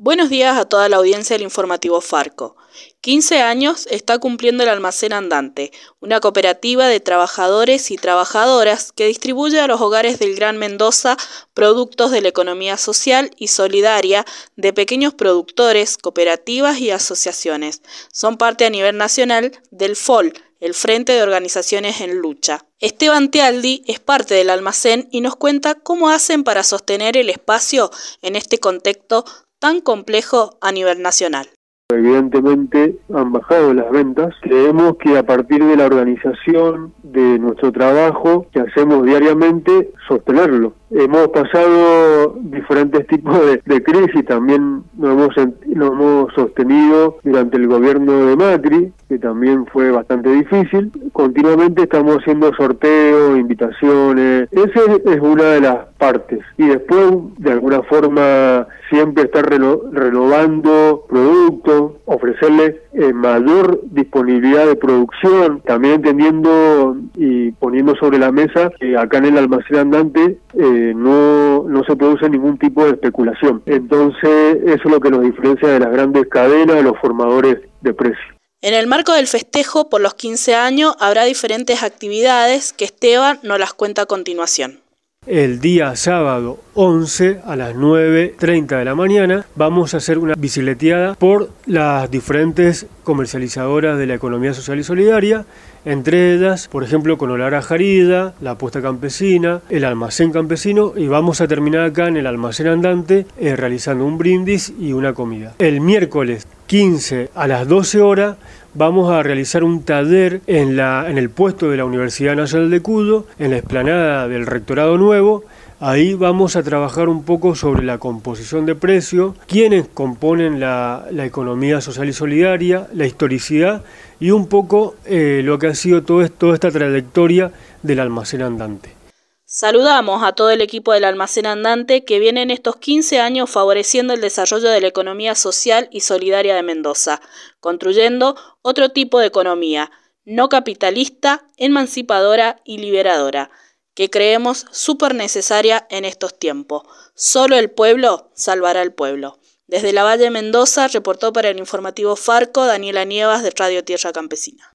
Buenos días a toda la audiencia del informativo Farco. 15 años está cumpliendo el Almacén Andante, una cooperativa de trabajadores y trabajadoras que distribuye a los hogares del Gran Mendoza productos de la economía social y solidaria de pequeños productores, cooperativas y asociaciones. Son parte a nivel nacional del FOL, el Frente de Organizaciones en Lucha. Esteban Tealdi es parte del almacén y nos cuenta cómo hacen para sostener el espacio en este contexto tan complejo a nivel nacional. Evidentemente han bajado las ventas. Creemos que a partir de la organización de nuestro trabajo que hacemos diariamente, sostenerlo. Hemos pasado diferentes tipos de, crisis, también nos hemos, nos hemos sostenido durante el gobierno de Macri, que también fue bastante difícil. Continuamente estamos haciendo sorteos, invitaciones, esa es una de las partes. Y después, de alguna forma, siempre estar renovando productos, ofrecerle eh, mayor disponibilidad de producción, también entendiendo y poniendo sobre la mesa que acá en el almacén andante eh, no, no se produce ningún tipo de especulación. Entonces, eso es lo que nos diferencia de las grandes cadenas, de los formadores de precios. En el marco del festejo por los 15 años habrá diferentes actividades que Esteban nos las cuenta a continuación. El día sábado 11 a las 9.30 de la mañana vamos a hacer una bicicleteada por las diferentes comercializadoras de la economía social y solidaria, entre ellas, por ejemplo, con Olara Jarida, la Apuesta Campesina, el Almacén Campesino y vamos a terminar acá en el Almacén Andante eh, realizando un brindis y una comida. El miércoles 15 a las 12 horas vamos a realizar un taller en, la, el puesto de la Universidad Nacional de Cudo, en la explanada del Rectorado Nuevo. Ahí vamos a trabajar un poco sobre la composición de precios, quiénes componen la, economía social y solidaria, la historicidad y un poco eh, lo que ha sido todo, toda esta trayectoria del almacén andante. Saludamos a todo el equipo del almacén andante que viene en estos 15 años favoreciendo el desarrollo de la economía social y solidaria de Mendoza, construyendo otro tipo de economía, no capitalista, emancipadora y liberadora, que creemos súper necesaria en estos tiempos. Solo el pueblo salvará al pueblo. Desde la Valle Mendoza reportó para el informativo Farco Daniela Nievas de Radio Tierra Campesina.